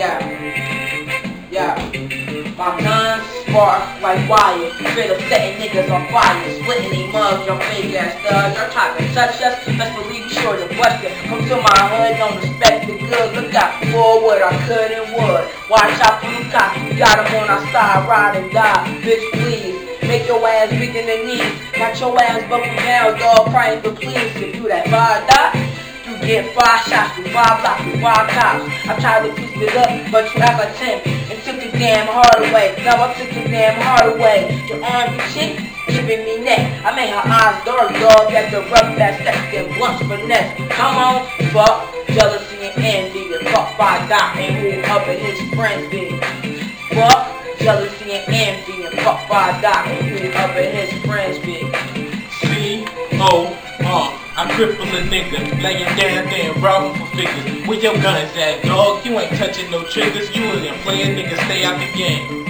Yeah, yeah. My guns spark like wire. Straight up setting niggas on fire. Splitting they mugs, your fake ass thugs. Type to touch us, best believe you sure to bust it. Come to my hood, don't respect the good. Look out for what I could and would. Watch out for you cops. We got them on our side, ride and die. Bitch, please. Make your ass weak in the knees. Got your ass buckled down, dog, crying for please. If you that dot, you get five shots, five blocks, five cops. I tried to piece it up, but you act like ten and took the damn heart away. Now I took the damn heart away. Your arm chick giving me neck. I made her eyes dark, dog. That's the rough that sex and blunts finesse. Come on, fuck jealousy and envy. And fuck by dot and who up in his friends be. Fuck jealousy and envy. And fuck by dot and who up in his friends be. C O R. I cripple a nigga, laying down and robbing for figures. Where your guns at, dog? You ain't touching no triggers. You a player niggas, stay out the game.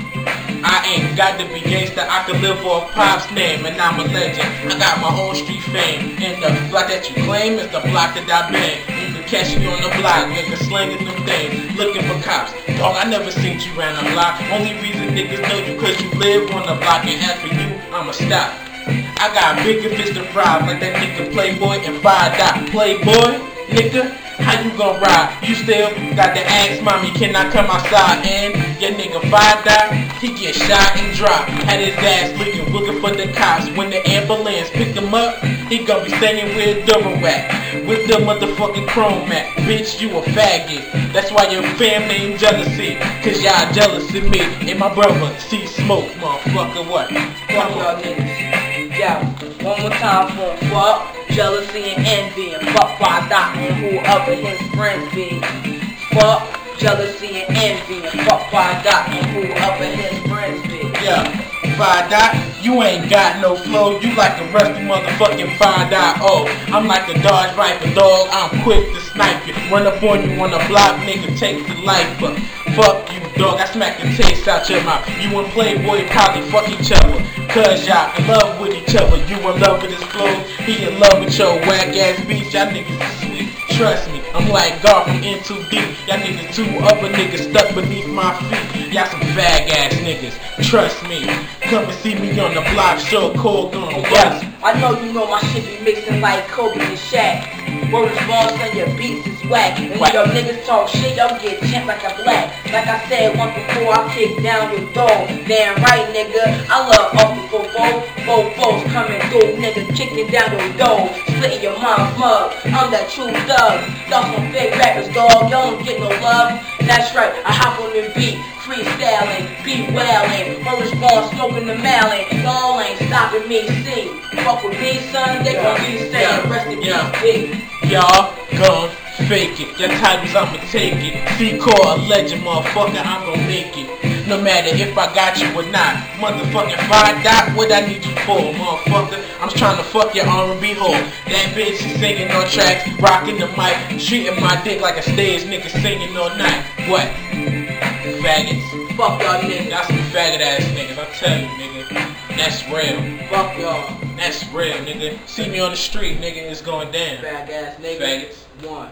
I ain't got to be gangster, I can live off Pop's name, and I'm a legend. I got my own street fame, and the block that you claim is the block that I bang. You can catch me on the block, nigga, slinging them things, looking for cops. Dog, I never seen you around the block. Only reason niggas know you cause you live on the block, and for you, I'ma stop. I got bigger fish to fry, like that nigga Playboy and five dot Playboy, nigga. How you gon' ride? You still got to ask mommy, can I come outside? And your nigga five dot, he get shot and dropped. Had his ass looking, looking for the cops. When the ambulance picked him up, he gon' be staying with Duravac. With the motherfucking chrome at. Bitch, you a faggot. That's why your fam named jealousy. Cause y'all jealous of me. And my brother, C-Smoke, motherfucker, what? Fuck y'all niggas. Yeah, one more time for fuck, jealousy and envy, and fuck why dot and who other his friends be. Fuck, jealousy and envy, and fuck why dot and who other his friends be. Yeah, five dot, you ain't got no flow. You like rest of motherfucking five dot. Oh, I'm like the Dodge Viper dog. I'm quick to snipe you. Run up on you on the block, nigga, take the life. But fuck you, dog. I smack the taste out your mouth. You and Playboy probably fuck each other. Cause y'all in love with each other. You in love with his flow. He in love with your whack ass beats. Y'all niggas sweet. Trust me, I'm like God from in too deep. Y'all niggas two other niggas stuck beneath my feet. Y'all some fag ass niggas. Trust me. Come and see me on the block, show cold gun. Yes, I know you know my shit be mixing like Kobe and Shaq. Word is balls and your beats is whack. And when your niggas talk shit, y'all get champed like a black. Like I said once before, I kick down your door. Damn right, nigga. I love up before foes. Both foes coming through, nigga, kicking down your door. Splitting your mom's mug. I'm that true thug. Y'all some fake rappers, dog. Y'all don't get no love. That's right, I hop on the beat. Freestyling, be wailing, Morris Ball smoking the mallet. Y'all ain't stopping me, see. Fuck with me, son, they gon' be saying, rest in peace. Y'all gon' fake it. Your titles, I'ma take it. C-Core a legend, motherfucker, I'm gon' make it. No matter if I got you or not. Motherfucking five dot, what I need you for, motherfucker? I'm trying to fuck your R&B hole. That bitch is singing on tracks, rocking the mic, treating my dick like a stage nigga singing all night. What? Faggots. Fuck y'all niggas. Y'all some faggot ass niggas, I tell you, nigga. That's real. Fuck y'all. That's real, nigga. See me on the street, nigga, it's going down. Bad ass niggas. Faggots. One.